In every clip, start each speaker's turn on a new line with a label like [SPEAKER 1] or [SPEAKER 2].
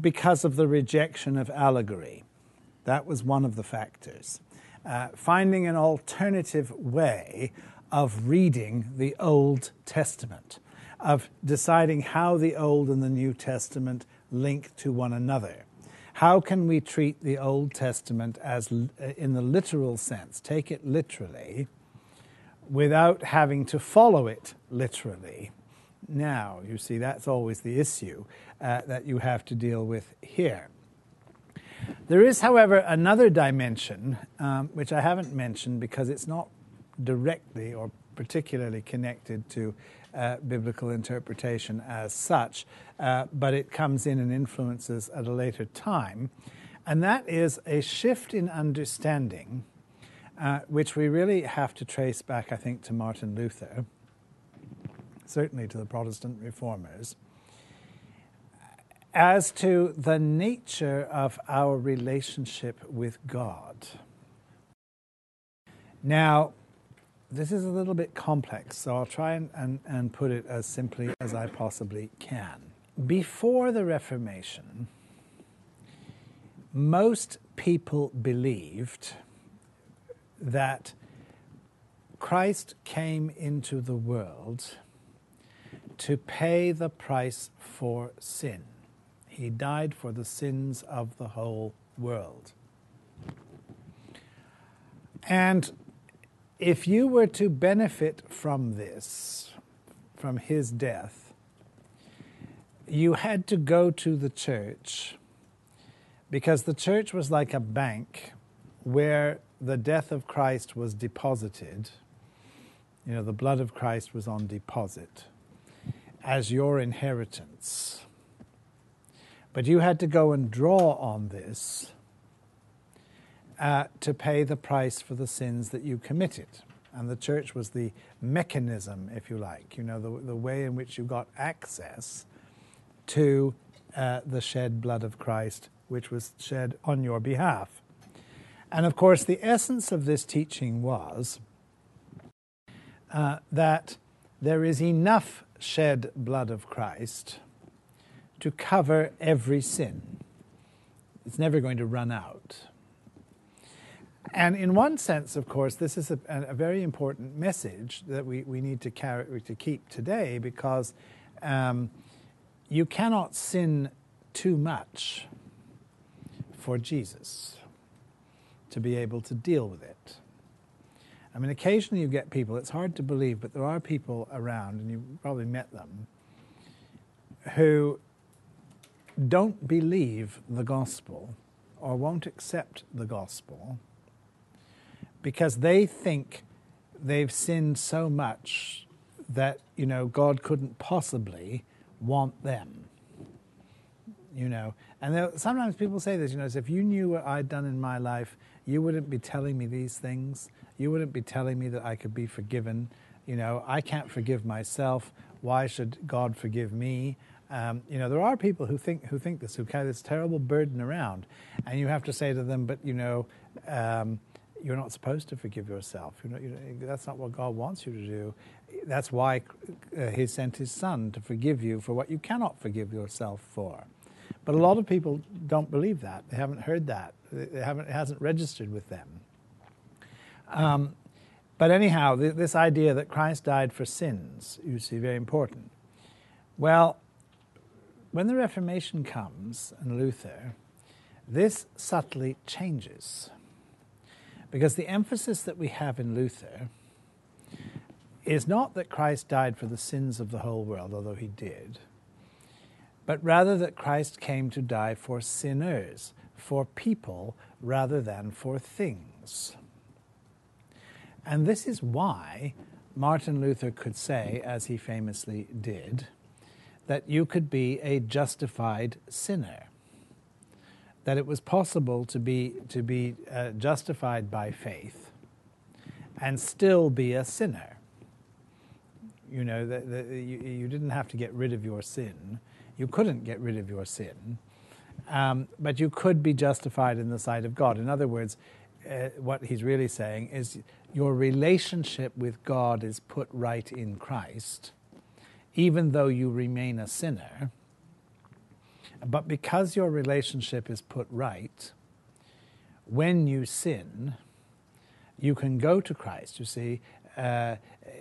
[SPEAKER 1] because of the rejection of allegory. That was one of the factors. Uh, finding an alternative way of reading the Old Testament, of deciding how the Old and the New Testament link to one another. How can we treat the Old Testament as uh, in the literal sense, take it literally, without having to follow it literally? Now, you see, that's always the issue uh, that you have to deal with here. There is, however, another dimension um, which I haven't mentioned because it's not directly or particularly connected to uh, biblical interpretation as such, uh, but it comes in and influences at a later time. And that is a shift in understanding, uh, which we really have to trace back, I think, to Martin Luther, certainly to the Protestant reformers as to the nature of our relationship with God. Now, this is a little bit complex, so I'll try and, and, and put it as simply as I possibly can. Before the Reformation, most people believed that Christ came into the world to pay the price for sin. He died for the sins of the whole world. And if you were to benefit from this, from his death, you had to go to the church because the church was like a bank where the death of Christ was deposited. You know, the blood of Christ was on deposit as your inheritance. But you had to go and draw on this uh, to pay the price for the sins that you committed. And the church was the mechanism, if you like, you know, the, the way in which you got access to uh, the shed blood of Christ, which was shed on your behalf. And of course, the essence of this teaching was uh, that there is enough shed blood of Christ to cover every sin. It's never going to run out. And in one sense, of course, this is a, a very important message that we, we need to, carry, to keep today because um, you cannot sin too much for Jesus to be able to deal with it. I mean, occasionally you get people, it's hard to believe, but there are people around, and you've probably met them, who don't believe the gospel or won't accept the gospel because they think they've sinned so much that you know God couldn't possibly want them. You know, and sometimes people say this. You know, if you knew what I'd done in my life, you wouldn't be telling me these things. You wouldn't be telling me that I could be forgiven. You know, I can't forgive myself. Why should God forgive me? Um, you know, there are people who think who think this, who carry this terrible burden around, and you have to say to them, "But you know, um, you're not supposed to forgive yourself. You know, you know, that's not what God wants you to do. That's why uh, He sent His Son to forgive you for what you cannot forgive yourself for." But a lot of people don't believe that. They haven't heard that. They haven't. It hasn't registered with them. Um, but anyhow, th- this idea that Christ died for sins, you see, very important. Well, when the Reformation comes and Luther, this subtly changes. Because the emphasis that we have in Luther is not that Christ died for the sins of the whole world, although he did, but rather that Christ came to die for sinners, for people, rather than for things. And this is why Martin Luther could say, as he famously did, that you could be a justified sinner. that it was possible to be, to be uh, justified by faith and still be a sinner. You know, the, the, you, you didn't have to get rid of your sin. You couldn't get rid of your sin. Um, but you could be justified in the sight of God. In other words, uh, what he's really saying is your relationship with God is put right in Christ, even though you remain a sinner. But because your relationship is put right, when you sin, you can go to Christ. You see, uh,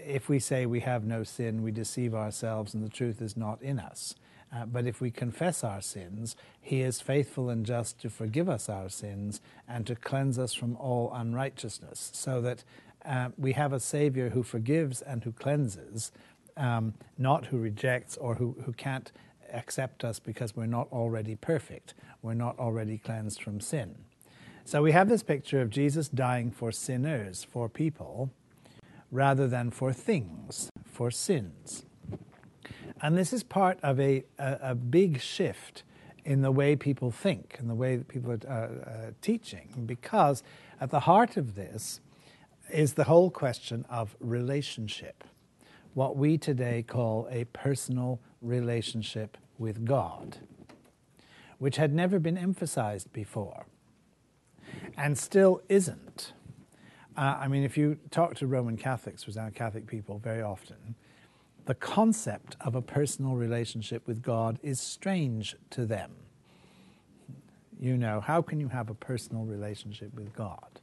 [SPEAKER 1] if we say we have no sin, we deceive ourselves and the truth is not in us. Uh, but if we confess our sins, He is faithful and just to forgive us our sins and to cleanse us from all unrighteousness, so that uh, we have a Savior who forgives and who cleanses, um, not who rejects or who, who can't accept us because we're not already perfect, we're not already cleansed from sin. So we have this picture of Jesus dying for sinners, for people, rather than for things, for sins. And this is part of a, a, a big shift in the way people think and the way that people are uh, uh, teaching, because at the heart of this is the whole question of relationship, what we today call a personal relationship with God, which had never been emphasized before and still isn't. Uh, I mean, if you talk to Roman Catholics, who's now Catholic people, very often, the concept of a personal relationship with God is strange to them. You know, how can you have a personal relationship with God?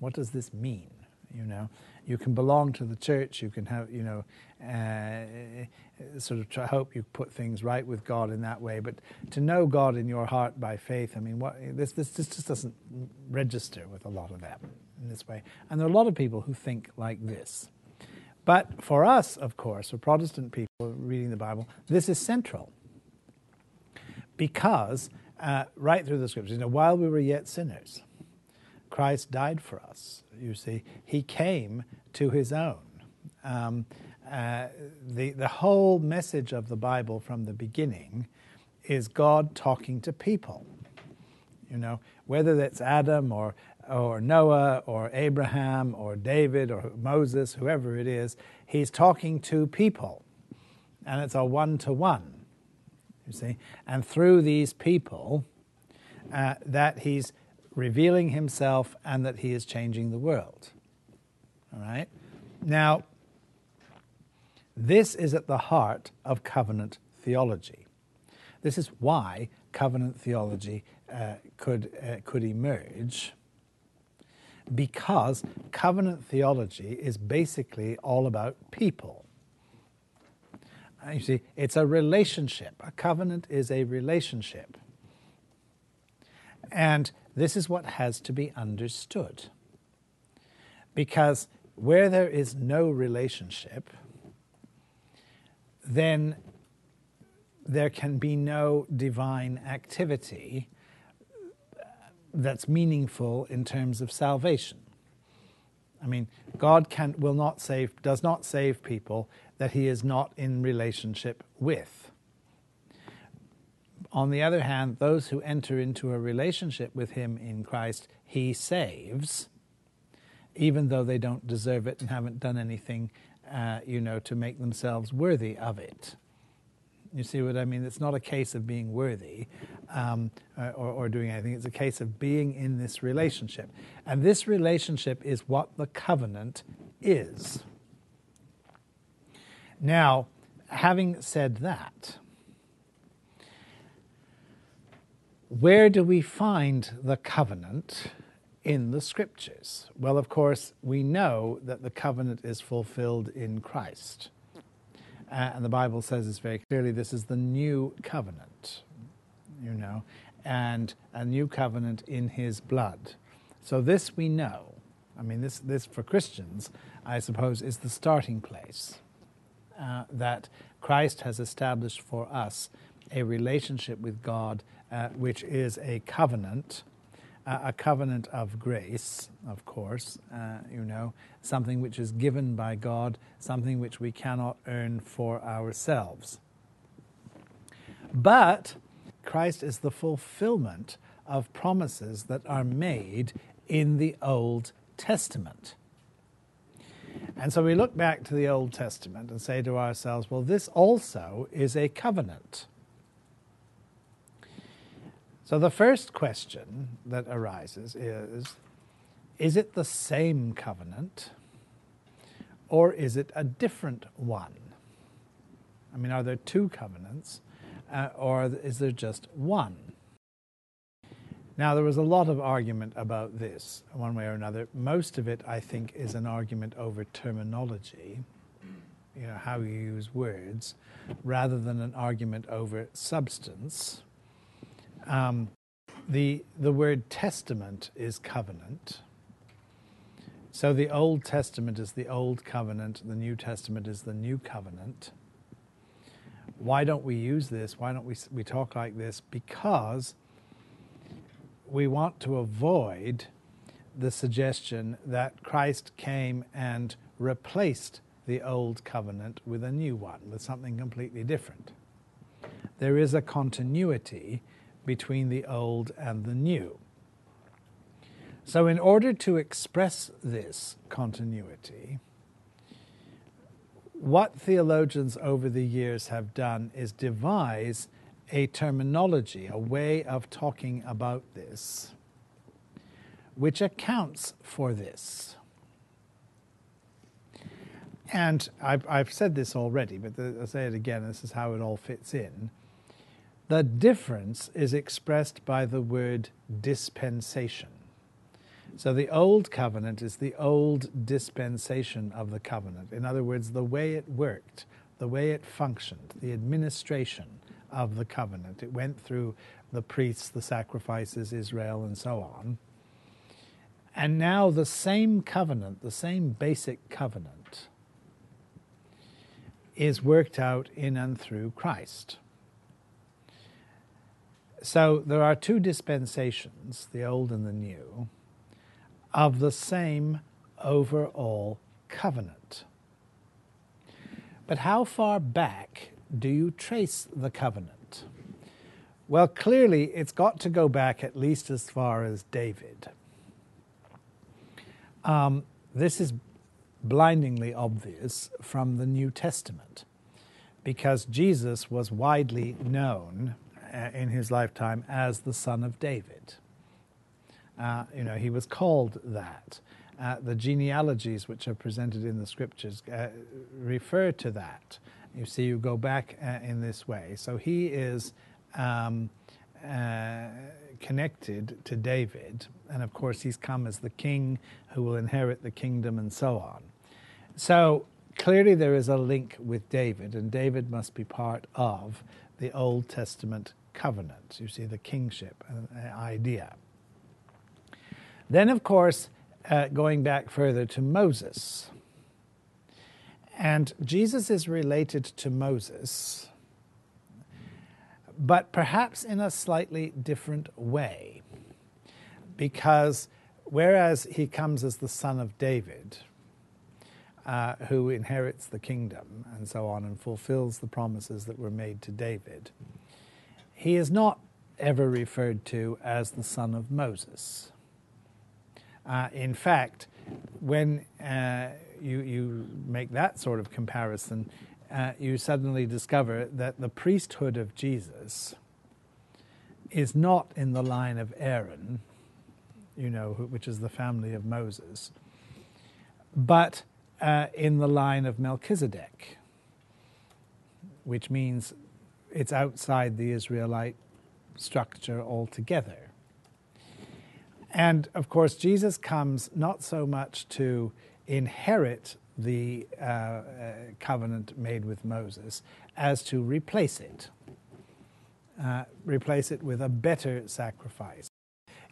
[SPEAKER 1] What does this mean? You know, you can belong to the church, you can have, you know, uh, sort of try, hope you put things right with God in that way, but to know God in your heart by faith, I mean, what, this, this, this just doesn't register with a lot of them in this way. And there are a lot of people who think like this. But for us, of course, for Protestant people reading the Bible, this is central. Because uh, right through the scriptures, you know, while we were yet sinners, Christ died for us. You see, He came to His own. Um, uh, the, the whole message of the Bible from the beginning is God talking to people. You know, whether that's Adam or or Noah or Abraham or David or Moses, whoever it is, he's talking to people. And it's a one to one, you see. And through these people, uh, that he's revealing himself and that he is changing the world. All right? Now, this is at the heart of covenant theology. This is why covenant theology uh, could, uh, could emerge because covenant theology is basically all about people. Uh, you see, it's a relationship. A covenant is a relationship. And this is what has to be understood. Because where there is no relationship, then there can be no divine activity that's meaningful in terms of salvation. I mean, God can, will not save, does not save people that he is not in relationship with. On the other hand, those who enter into a relationship with him in Christ, he saves, even though they don't deserve it and haven't done anything, uh, you know, to make themselves worthy of it. You see what I mean? It's not a case of being worthy um, uh, or, or, doing anything. It's a case of being in this relationship. And this relationship is what the covenant is. Now, having said that, where do we find the covenant in the scriptures? Well, of course, we know that the covenant is fulfilled in Christ. Uh, and the Bible says this very clearly this is the new covenant, you know, and a new covenant in his blood. So, this we know. I mean, this, this for Christians, I suppose, is the starting place uh, that Christ has established for us a relationship with God, uh, which is a covenant a covenant of grace, of course, uh, you know, something which is given by God, something which we cannot earn for ourselves. But Christ is the fulfillment of promises that are made in the Old Testament. And so we look back to the Old Testament and say to ourselves, well, this also is a covenant. So the first question that arises is Is it the same covenant or is it a different one? I mean, are there two covenants uh, or is there just one? Now, there was a lot of argument about this, one way or another. Most of it, I think, is an argument over terminology, you know, how you use words, rather than an argument over substance. Um, the, the word testament is covenant. So the Old Testament is the Old Covenant, the New Testament is the New Covenant. Why don't we use this? Why don't we, we talk like this? Because we want to avoid the suggestion that Christ came and replaced the old covenant with a new one, with something completely different. There is a continuity between the old and the new. So, in order to express this continuity, what theologians over the years have done is devise a terminology, a way of talking about this, which accounts for this. And I've, I've said this already, but I'll say it again. This is how it all fits in. The difference is expressed by the word dispensation. So the old covenant is the old dispensation of the covenant. In other words, the way it worked, the way it functioned, the administration of the covenant. It went through the priests, the sacrifices, Israel, and so on. And now the same covenant, the same basic covenant, is worked out in and through Christ. So there are two dispensations, the old and the new, of the same overall covenant. But how far back do you trace the covenant? Well, clearly, it's got to go back at least as far as David. Um, this is blindingly obvious from the New Testament because Jesus was widely known in his lifetime as the son of David. Uh, you know, he was called that. Uh, the genealogies which are presented in the scriptures uh, refer to that. You see, you go back uh, in this way. So he is um, uh, connected to David, and of course, he's come as the king who will inherit the kingdom and so on. So clearly, there is a link with David, and David must be part of the Old Testament covenant. You see, the kingship uh, idea. Then, of course, uh, going back further to Moses. And Jesus is related to Moses, but perhaps in a slightly different way. Because whereas he comes as the son of David, uh, who inherits the kingdom and so on and fulfills the promises that were made to David, he is not ever referred to as the son of Moses. Uh, in fact, when uh, you, you make that sort of comparison, uh, you suddenly discover that the priesthood of Jesus is not in the line of Aaron, you know, which is the family of Moses, but uh, in the line of Melchizedek, which means it's outside the Israelite structure altogether. And of course, Jesus comes not so much to inherit the uh, uh, covenant made with Moses as to replace it, uh, replace it with a better sacrifice.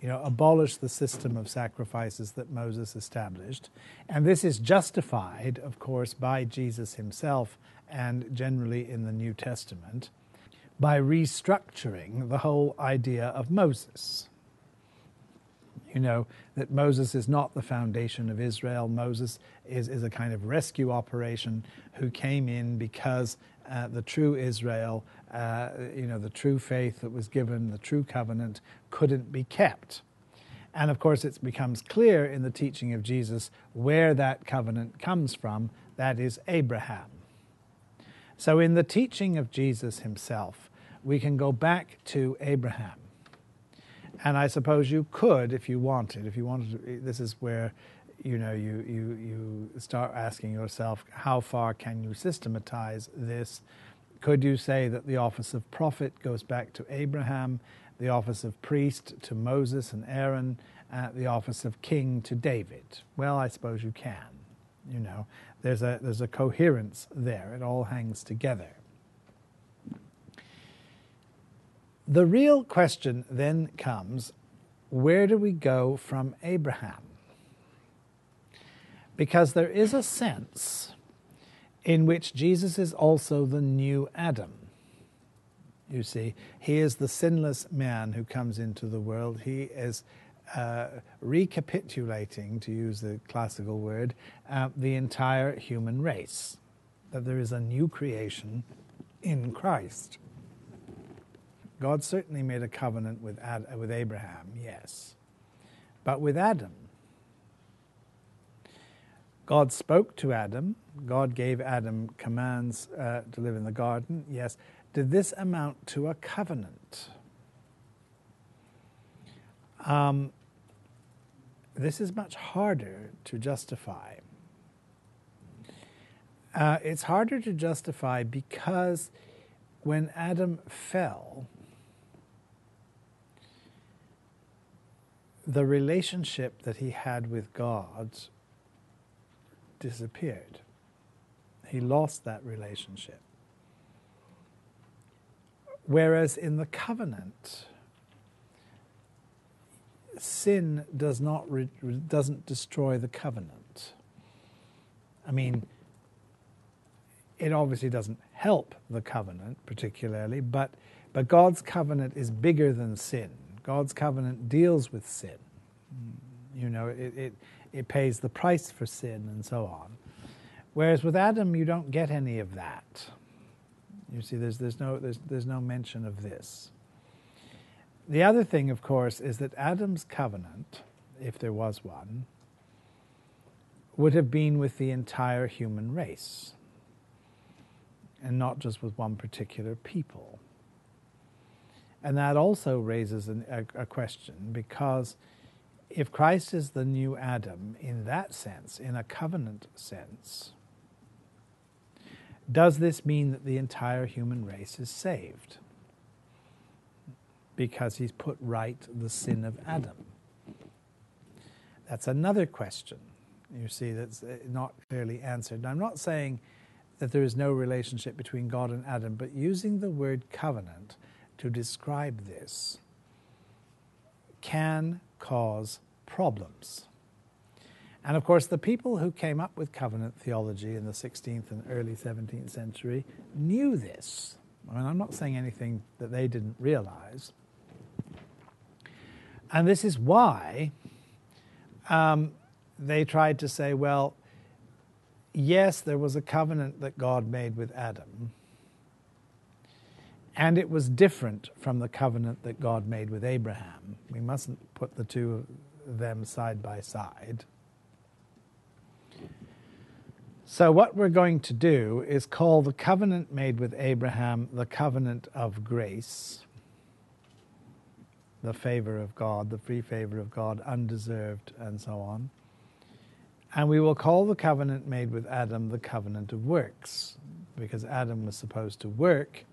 [SPEAKER 1] You know, abolish the system of sacrifices that Moses established. And this is justified, of course, by Jesus himself and generally in the New Testament by restructuring the whole idea of Moses you know, that Moses is not the foundation of Israel. Moses is, is a kind of rescue operation who came in because uh, the true Israel, uh, you know, the true faith that was given, the true covenant, couldn't be kept. And of course, it becomes clear in the teaching of Jesus where that covenant comes from that is Abraham. So, in the teaching of Jesus himself, we can go back to Abraham. And I suppose you could if you wanted. If you wanted, to, this is where you know you, you, you start asking yourself how far can you systematize this could you say that the office of prophet goes back to abraham the office of priest to moses and aaron uh, the office of king to david well i suppose you can you know there's a there's a coherence there it all hangs together the real question then comes where do we go from abraham because there is a sense in which Jesus is also the new Adam. You see, he is the sinless man who comes into the world. He is uh, recapitulating, to use the classical word, uh, the entire human race. That there is a new creation in Christ. God certainly made a covenant with, Ad- with Abraham, yes. But with Adam, God spoke to Adam. God gave Adam commands uh, to live in the garden. Yes. Did this amount to a covenant? Um, this is much harder to justify. Uh, it's harder to justify because when Adam fell, the relationship that he had with God disappeared. He lost that relationship. Whereas in the covenant, sin does not re- doesn't destroy the covenant. I mean, it obviously doesn't help the covenant particularly, but but God's covenant is bigger than sin. God's covenant deals with sin. You know, it, it it pays the price for sin and so on. Whereas with Adam, you don't get any of that. You see, there's, there's, no, there's, there's no mention of this. The other thing, of course, is that Adam's covenant, if there was one, would have been with the entire human race and not just with one particular people. And that also raises an, a, a question because if Christ is the new Adam in that sense, in a covenant sense, does this mean that the entire human race is saved? Because he's put right the sin of Adam. That's another question, you see, that's uh, not clearly answered. I'm not saying that there is no relationship between God and Adam, but using the word covenant to describe this can cause problems. And of course, the people who came up with covenant theology in the 16th and early 17th century knew this. I mean, I'm not saying anything that they didn't realize. And this is why um, they tried to say, well, yes, there was a covenant that God made with Adam, and it was different from the covenant that God made with Abraham. We mustn't put the two of them side by side. So, what we're going to do is call the covenant made with Abraham the covenant of grace, the favor of God, the free favor of God, undeserved, and so on. And we will call the covenant made with Adam the covenant of works, because Adam was supposed to work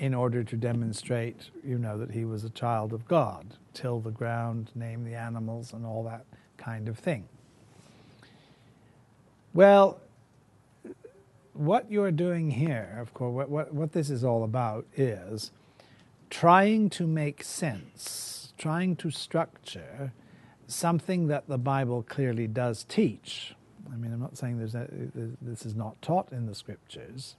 [SPEAKER 1] in order to demonstrate, you know, that he was a child of God, till the ground, name the animals, and all that kind of thing. Well, what you're doing here, of course, what, what, what this is all about is trying to make sense, trying to structure something that the Bible clearly does teach. I mean, I'm not saying there's a, this is not taught in the scriptures,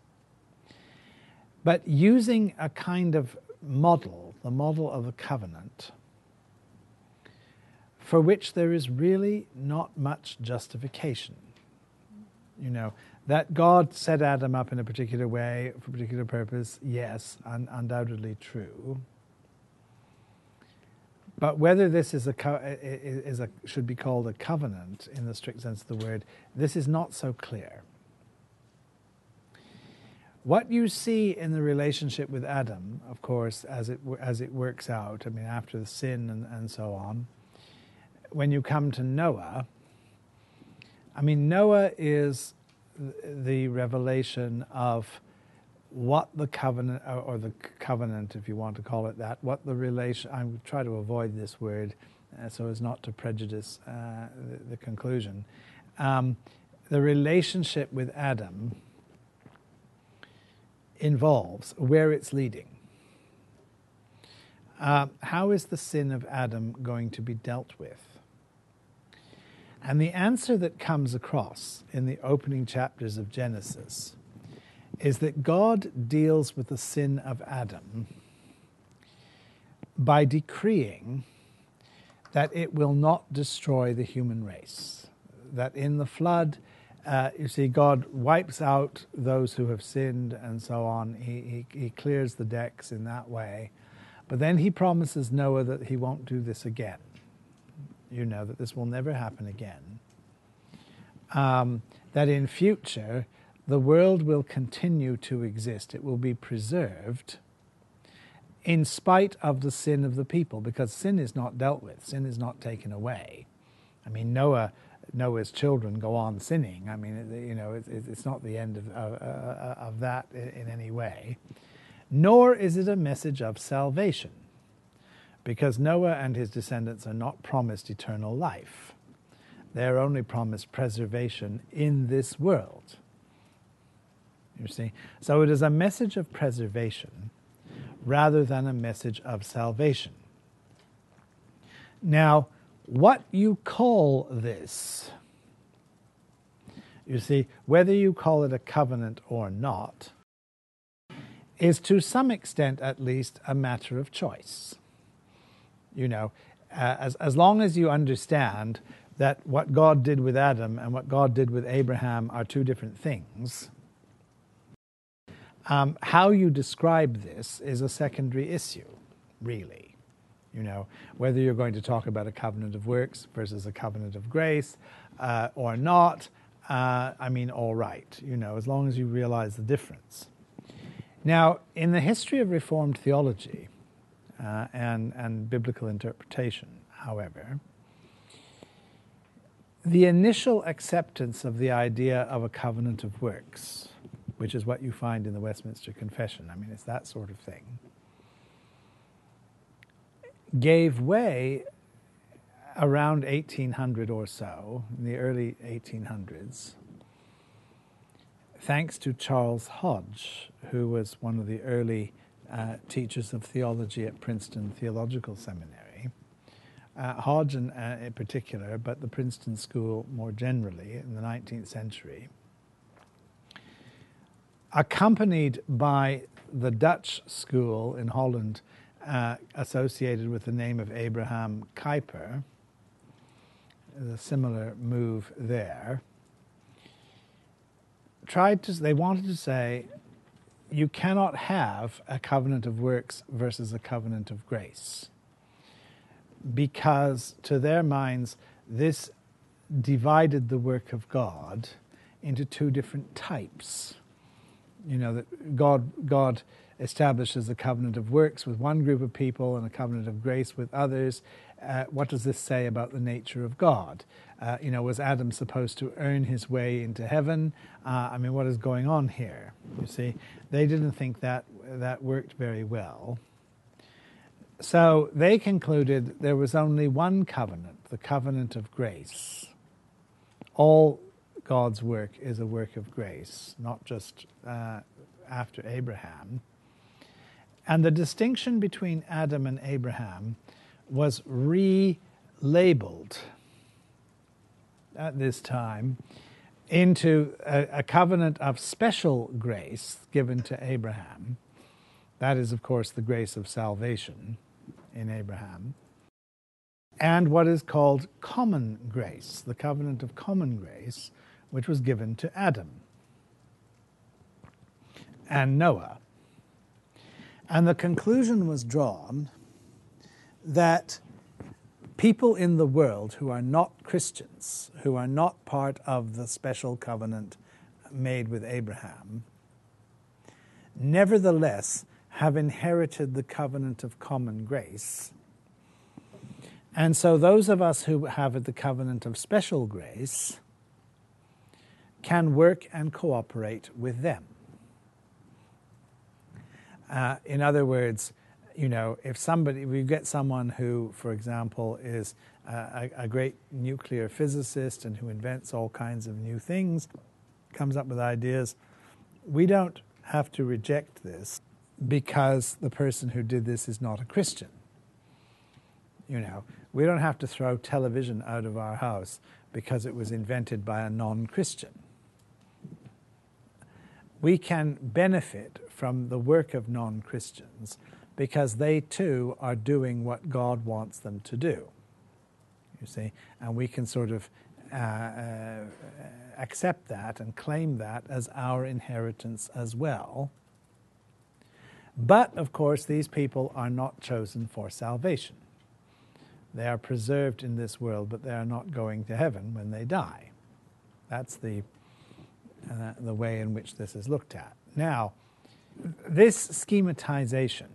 [SPEAKER 1] but using a kind of model, the model of a covenant, for which there is really not much justification. You know, that God set Adam up in a particular way for a particular purpose, yes, un- undoubtedly true. But whether this is a, co- is a, should be called a covenant in the strict sense of the word, this is not so clear. What you see in the relationship with Adam, of course, as it, as it works out, I mean, after the sin and, and so on, when you come to Noah, I mean, Noah is the revelation of what the covenant, or the covenant, if you want to call it that, what the relation, I try to avoid this word uh, so as not to prejudice uh, the, the, conclusion. Um, the relationship with Adam involves where it's leading. Uh, how is the sin of Adam going to be dealt with? And the answer that comes across in the opening chapters of Genesis is that God deals with the sin of Adam by decreeing that it will not destroy the human race. That in the flood, uh, you see, God wipes out those who have sinned and so on. He, he, he clears the decks in that way. But then he promises Noah that he won't do this again you know that this will never happen again. Um, that in future, the world will continue to exist. It will be preserved in spite of the sin of the people, because sin is not dealt with, sin is not taken away. I mean, Noah, Noah's children go on sinning. I mean, you know, it's not the end of, of, of that in any way. Nor is it a message of salvation because Noah and his descendants are not promised eternal life. They are only promised preservation in this world. You see? So it is a message of preservation rather than a message of salvation. Now, what you call this, you see, whether you call it a covenant or not, is to some extent at least a matter of choice. You know, uh, as, as long as you understand that what God did with Adam and what God did with Abraham are two different things, um, how you describe this is a secondary issue, really. You know, whether you're going to talk about a covenant of works versus a covenant of grace uh, or not, uh, I mean, all right, you know, as long as you realize the difference. Now, in the history of Reformed theology, uh, and, and biblical interpretation, however, the initial acceptance of the idea of a covenant of works, which is what you find in the Westminster Confession, I mean, it's that sort of thing, gave way around 1800 or so, in the early 1800s, thanks to Charles Hodge, who was one of the early uh, teachers of theology at Princeton Theological Seminary. Uh, Hodge in, uh, in particular, but the Princeton School more generally in the 19th century, accompanied by the Dutch school in Holland uh, associated with the name of Abraham Kuyper, a similar move there, tried to, they wanted to say you cannot have a covenant of works versus a covenant of grace. Because to their minds, this divided the work of God into two different types. You know, that God, God establishes a covenant of works with one group of people and a covenant of grace with others. Uh, what does this say about the nature of God? Uh, you know, was Adam supposed to earn his way into heaven? Uh, I mean, what is going on here? You see, they didn't think that that worked very well. So they concluded there was only one covenant, the covenant of grace. All God's work is a work of grace, not just uh, after Abraham. And the distinction between Adam and Abraham was relabeled at this time into a, a, covenant of special grace given to Abraham. That is, of course, the grace of salvation in Abraham. And what is called common grace, the covenant of common grace, which was given to Adam and Noah. And the conclusion was drawn that people in the world who are not Christians, who are not part of the special covenant made with Abraham, nevertheless have inherited the covenant of common grace. And so, those of us who have the covenant of special grace can work and cooperate with them. Uh, in other words, you know, if somebody, we get someone who, for example, is a, a, great nuclear physicist and who invents all kinds of new things, comes up with ideas, we don't have to reject this because the person who did this is not a Christian. You know, we don't have to throw television out of our house because it was invented by a non Christian. We can benefit from the work of non Christians because they too are doing what God wants them to do. You see, and we can sort of uh, uh, accept that and claim that as our inheritance as well. But of course, these people are not chosen for salvation. They are preserved in this world, but they are not going to heaven when they die. That's the, uh, the way in which this is looked at. Now, this schematization,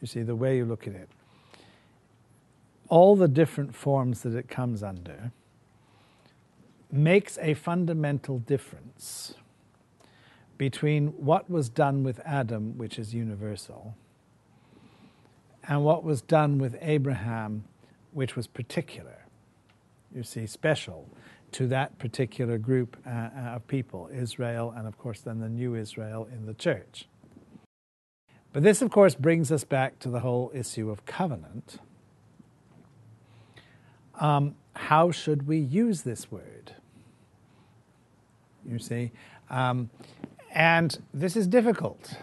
[SPEAKER 1] you see, the way you look at it, all the different forms that it comes under, makes a fundamental difference between what was done with Adam, which is universal, and what was done with Abraham, which was particular. You see, special to that particular group uh, uh, of people, Israel, and of course, then the new Israel in the church. But this, of course, brings us back to the whole issue of covenant. Um, how should we use this word? You see? Um, and this is difficult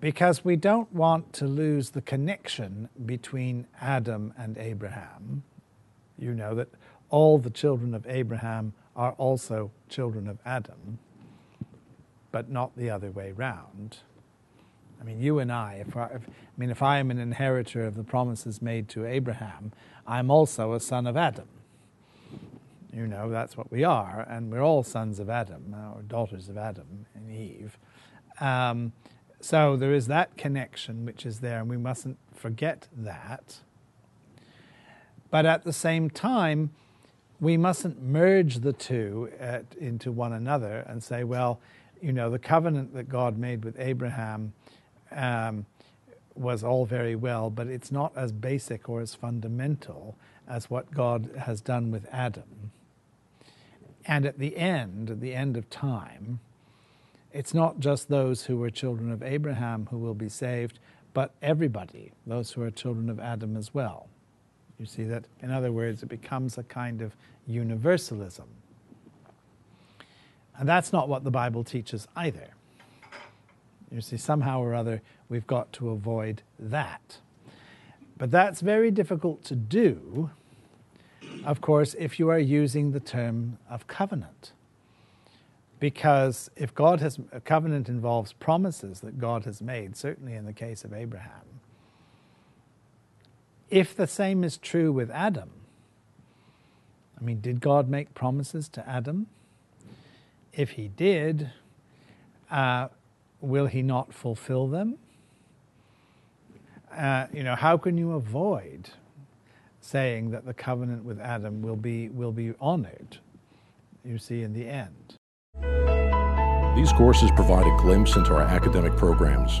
[SPEAKER 1] because we don't want to lose the connection between Adam and Abraham. You know that all the children of Abraham are also children of Adam, but not the other way round. I mean, you and I, if I, if, I mean, if I am an inheritor of the promises made to Abraham, I'm also a son of Adam. You know, that's what we are, and we're all sons of Adam, or daughters of Adam and Eve. Um, so there is that connection which is there, and we mustn't forget that. But at the same time, we mustn't merge the two at, into one another and say, well, you know, the covenant that God made with Abraham um, was all very well, but it's not as basic or as fundamental as what God has done with Adam. And at the end, at the end of time, it's not just those who were children of Abraham who will be saved, but everybody, those who are children of Adam as well. You see that, in other words, it becomes a kind of universalism. And that's not what the Bible teaches either. You see, somehow or other, we've got to avoid that. But that's very difficult to do, of course, if you are using the term of covenant. Because if God has, a covenant involves promises that God has made, certainly in the case of Abraham. If the same is true with Adam, I mean, did God make promises to Adam? If he did, uh, will he not fulfill them? Uh, you know, how can you avoid saying that the covenant with Adam will be, will be honored, you see, in the end?
[SPEAKER 2] These courses provide a glimpse into our academic programs.